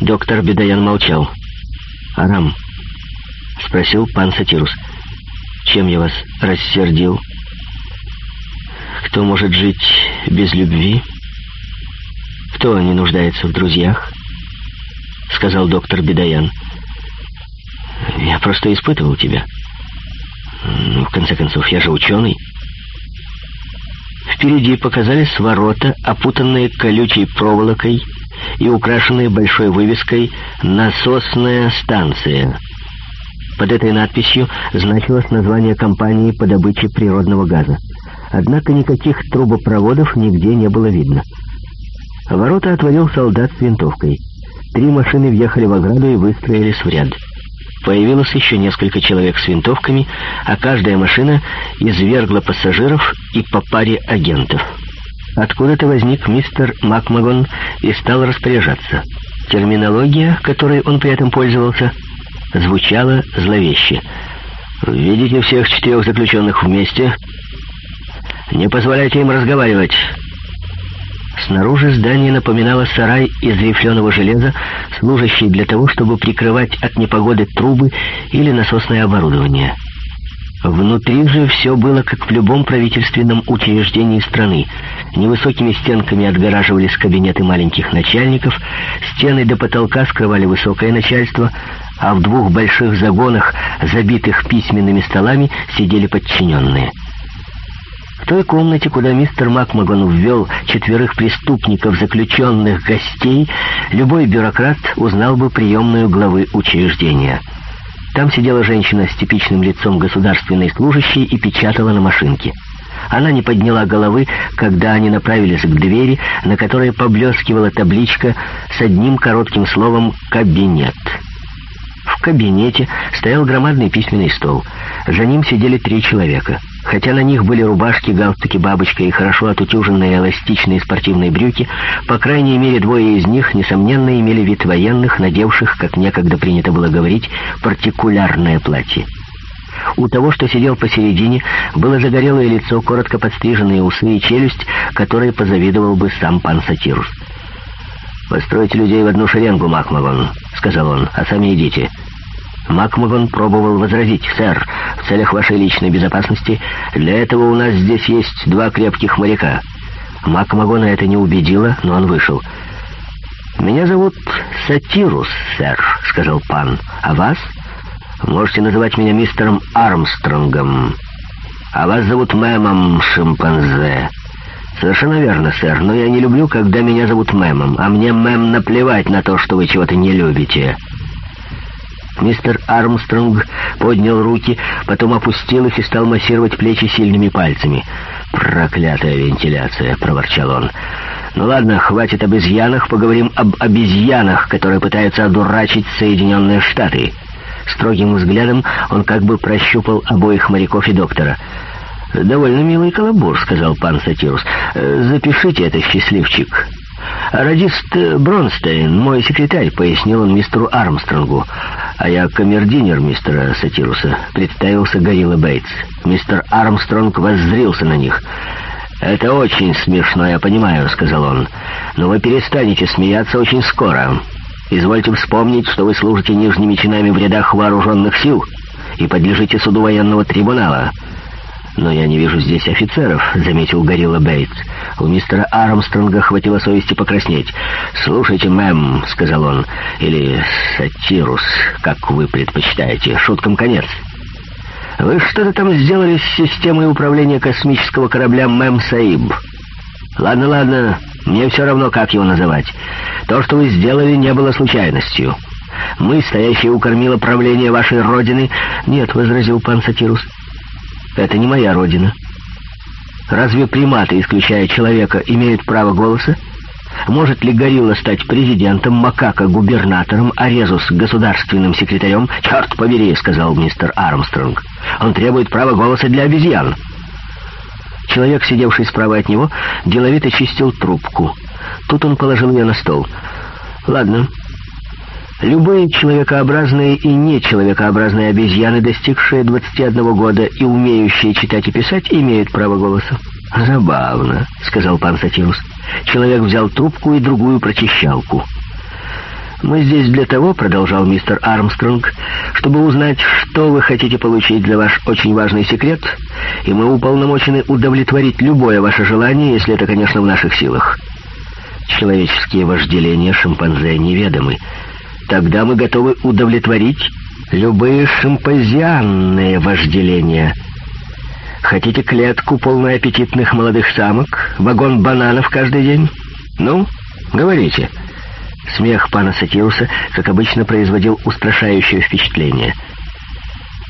Доктор Бедаян молчал. «Арам», — спросил пан Сатирус, — «чем я вас рассердил?» «Кто может жить без любви?» «Кто не нуждается в друзьях?» — сказал доктор Бедаян. «Арам». Я просто испытывал тебя. Ну, в конце концов, я же ученый. Впереди показались ворота, опутанные колючей проволокой и украшенные большой вывеской «Насосная станция». Под этой надписью значилось название компании по добыче природного газа. Однако никаких трубопроводов нигде не было видно. Ворота отворил солдат с винтовкой. Три машины въехали в ограду и выстроились в ряд. Появилось еще несколько человек с винтовками, а каждая машина извергла пассажиров и по паре агентов. Откуда-то возник мистер Макмагон и стал распоряжаться. Терминология, которой он при этом пользовался, звучала зловеще. «Видите всех четырех заключенных вместе? Не позволяйте им разговаривать. Снаружи здание напоминало сарай из рифленого железа, служащий для того, чтобы прикрывать от непогоды трубы или насосное оборудование. Внутри же все было как в любом правительственном учреждении страны. Невысокими стенками отгораживались кабинеты маленьких начальников, стены до потолка скрывали высокое начальство, а в двух больших загонах, забитых письменными столами, сидели подчиненные – в той комнате, куда мистер Макмагон ввел четверых преступников, заключенных гостей, любой бюрократ узнал бы приемную главы учреждения. Там сидела женщина с типичным лицом государственной служащей и печатала на машинке. Она не подняла головы, когда они направились к двери, на которой поблескивала табличка с одним коротким словом «Кабинет» кабинете стоял громадный письменный стол. За ним сидели три человека. Хотя на них были рубашки, галстуки, бабочка и хорошо отутюженные эластичные спортивные брюки, по крайней мере двое из них, несомненно, имели вид военных, надевших, как некогда принято было говорить, партикулярное платье. У того, что сидел посередине, было загорелое лицо, коротко подстриженные усы и челюсть, которой позавидовал бы сам пан Сатирус. «Постройте людей в одну шеренгу, Макмагон», — сказал он, — «а сами идите». Макмагон пробовал возразить. «Сэр, в целях вашей личной безопасности для этого у нас здесь есть два крепких моряка». Макмагона это не убедило, но он вышел. «Меня зовут Сатирус, сэр», — сказал пан. «А вас?» «Можете называть меня мистером Армстронгом». «А вас зовут Мэмом Шимпанзе». «Совершенно верно, сэр, но я не люблю, когда меня зовут Мэмом, а мне, Мэм, наплевать на то, что вы чего-то не любите». Мистер Армстронг поднял руки, потом опустил их и стал массировать плечи сильными пальцами. «Проклятая вентиляция!» — проворчал он. «Ну ладно, хватит об изъянах, поговорим об обезьянах, которые пытаются одурачить Соединенные Штаты». Строгим взглядом он как бы прощупал обоих моряков и доктора. «Довольно милый колобур», — сказал пан Сатирус. «Э, «Запишите это, счастливчик». «Радист э, Бронстейн, мой секретарь», — пояснил он мистеру Армстронгу. А я камердинер мистера Сатируса, представился Горилла Бейтс. Мистер Армстронг воззрился на них. «Это очень смешно, я понимаю», — сказал он. «Но вы перестанете смеяться очень скоро. Извольте вспомнить, что вы служите нижними чинами в рядах вооруженных сил и подлежите суду военного трибунала». «Но я не вижу здесь офицеров», — заметил Горилла Бейтс. У мистера Армстронга хватило совести покраснеть. «Слушайте, мэм», — сказал он, — «или сатирус, как вы предпочитаете. Шуткам конец». «Вы что-то там сделали с системой управления космического корабля «Мэм Саиб». «Ладно, ладно, мне все равно, как его называть. То, что вы сделали, не было случайностью». «Мы, стоящие у кормила правления вашей родины...» «Нет», — возразил пан Сатирус, это не моя родина. Разве приматы, исключая человека, имеют право голоса? Может ли горилла стать президентом, макака — губернатором, а резус — государственным секретарем? «Черт побери!» — сказал мистер Армстронг. «Он требует права голоса для обезьян!» Человек, сидевший справа от него, деловито чистил трубку. Тут он положил ее на стол. «Ладно», Любые человекообразные и нечеловекообразные обезьяны, достигшие 21 года и умеющие читать и писать, имеют право голоса. «Забавно», — сказал пан Сатирус. Человек взял трубку и другую прочищалку. «Мы здесь для того», — продолжал мистер Армстронг, «чтобы узнать, что вы хотите получить для ваш очень важный секрет, и мы уполномочены удовлетворить любое ваше желание, если это, конечно, в наших силах». Человеческие вожделения шимпанзе неведомы. Тогда мы готовы удовлетворить любые шимпазианные вожделения. Хотите клетку полную аппетитных молодых самок, вагон бананов каждый день? Ну, говорите». Смех пана Сатиуса, как обычно, производил устрашающее впечатление —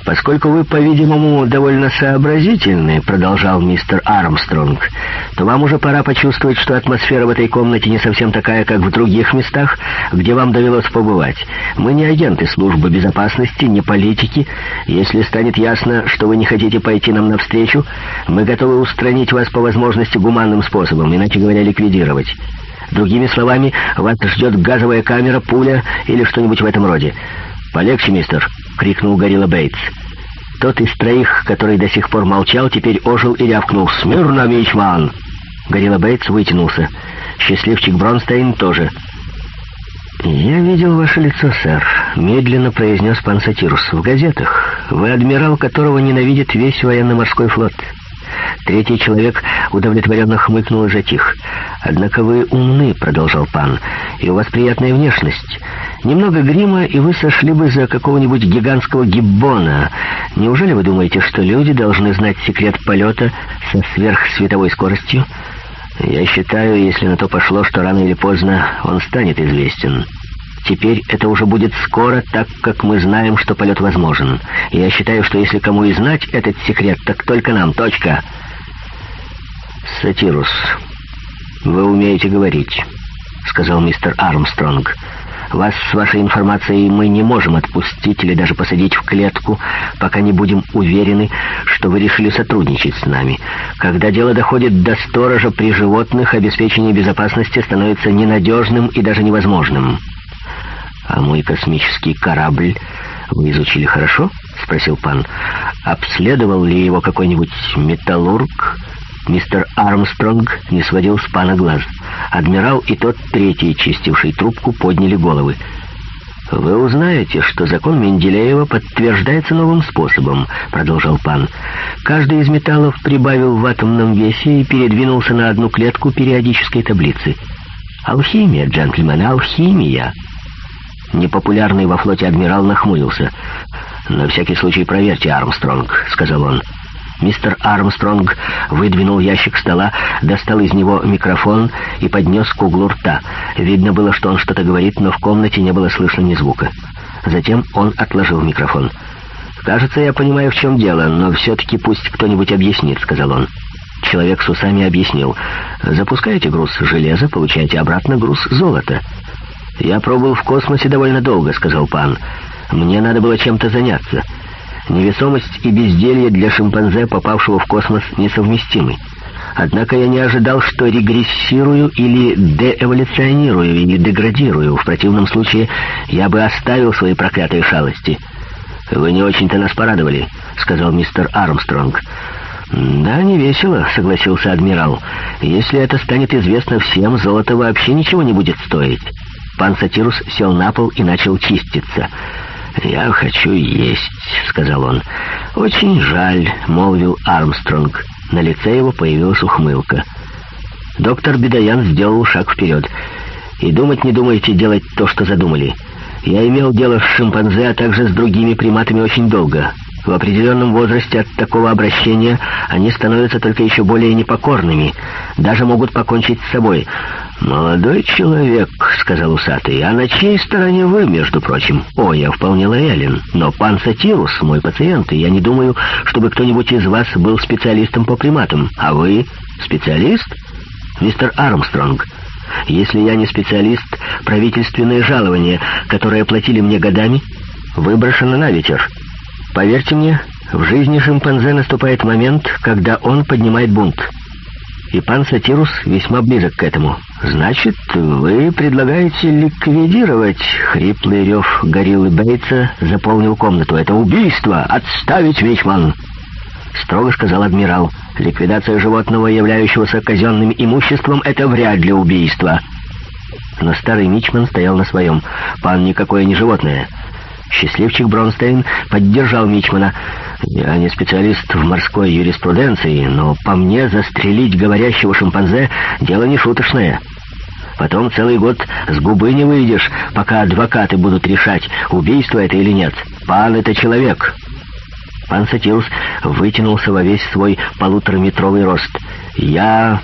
Поскольку вы, по-видимому, довольно сообразительны, продолжал мистер Армстронг, то вам уже пора почувствовать, что атмосфера в этой комнате не совсем такая, как в других местах, где вам довелось побывать. Мы не агенты службы безопасности, не политики. Если станет ясно, что вы не хотите пойти нам навстречу, мы готовы устранить вас по возможности гуманным способом, иначе говоря, ликвидировать. Другими словами, вас ждет газовая камера, пуля или что-нибудь в этом роде. Полегче, мистер крикнул Горилла Бейтс. Тот из троих, который до сих пор молчал, теперь ожил и рявкнул. «Смирно, Мичман!» Горилла Бейтс вытянулся. Счастливчик Бронстейн тоже. «Я видел ваше лицо, сэр», — медленно произнес пан Сатирус. «В газетах. Вы адмирал, которого ненавидит весь военно-морской флот». Третий человек удовлетворенно хмыкнул и затих. «Однако вы умны», — продолжал пан, — «и у вас приятная внешность. Немного грима, и вы сошли бы за какого-нибудь гигантского гиббона. Неужели вы думаете, что люди должны знать секрет полета со сверхсветовой скоростью? Я считаю, если на то пошло, что рано или поздно он станет известен». Теперь это уже будет скоро, так как мы знаем, что полет возможен. Я считаю, что если кому и знать этот секрет, так только нам. Точка. Сатирус, вы умеете говорить, сказал мистер Армстронг. Вас с вашей информацией мы не можем отпустить или даже посадить в клетку, пока не будем уверены, что вы решили сотрудничать с нами. Когда дело доходит до сторожа при животных, обеспечение безопасности становится ненадежным и даже невозможным. «А мой космический корабль вы изучили хорошо?» — спросил пан. «Обследовал ли его какой-нибудь металлург?» Мистер Армстронг не сводил с пана глаз. Адмирал и тот третий, чистивший трубку, подняли головы. «Вы узнаете, что закон Менделеева подтверждается новым способом», — продолжал пан. «Каждый из металлов прибавил в атомном весе и передвинулся на одну клетку периодической таблицы. Алхимия, джентльмены, алхимия!» Непопулярный во флоте адмирал нахмурился. «На всякий случай проверьте, Армстронг», — сказал он. Мистер Армстронг выдвинул ящик стола, достал из него микрофон и поднес к углу рта. Видно было, что он что-то говорит, но в комнате не было слышно ни звука. Затем он отложил микрофон. «Кажется, я понимаю, в чем дело, но все-таки пусть кто-нибудь объяснит», — сказал он. Человек с усами объяснил. «Запускаете груз железа, получаете обратно груз золота». «Я пробыл в космосе довольно долго», — сказал Пан. «Мне надо было чем-то заняться. Невесомость и безделье для шимпанзе, попавшего в космос, несовместимы. Однако я не ожидал, что регрессирую или деэволюционирую или деградирую. В противном случае я бы оставил свои проклятые шалости». «Вы не очень-то нас порадовали», — сказал мистер Армстронг. «Да, не весело», — согласился адмирал. «Если это станет известно всем, золото вообще ничего не будет стоить». Пан Сатирус сел на пол и начал чиститься. «Я хочу есть», — сказал он. «Очень жаль», — молвил Армстронг. На лице его появилась ухмылка. Доктор Бедаян сделал шаг вперед. «И думать не думайте делать то, что задумали. Я имел дело с шимпанзе, а также с другими приматами очень долго. В определенном возрасте от такого обращения они становятся только еще более непокорными, даже могут покончить с собой. «Молодой человек», — сказал усатый, — «а на чьей стороне вы, между прочим?» «О, я вполне лоялен, но пан Сатирус — мой пациент, и я не думаю, чтобы кто-нибудь из вас был специалистом по приматам. А вы специалист?» «Мистер Армстронг, если я не специалист, правительственные жалования, которые платили мне годами, выброшены на ветер. Поверьте мне, в жизни шимпанзе наступает момент, когда он поднимает бунт». И пан Сатирус весьма близок к этому. Значит, вы предлагаете ликвидировать хриплый рев гориллы Бейтса, заполнил комнату. Это убийство! Отставить, Мичман. Строго сказал адмирал. Ликвидация животного, являющегося казенным имуществом, это вряд ли убийство. Но старый Мичман стоял на своем. Пан никакое не животное. Счастливчик Бронстейн поддержал Мичмана. «Я не специалист в морской юриспруденции, но по мне застрелить говорящего шимпанзе — дело не шуточное. Потом целый год с губы не выйдешь, пока адвокаты будут решать, убийство это или нет. Пан — это человек». Пан Сатирус вытянулся во весь свой полутораметровый рост. «Я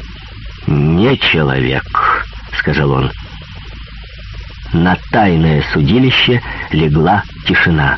не человек», — сказал он. На тайное судилище легла тишина.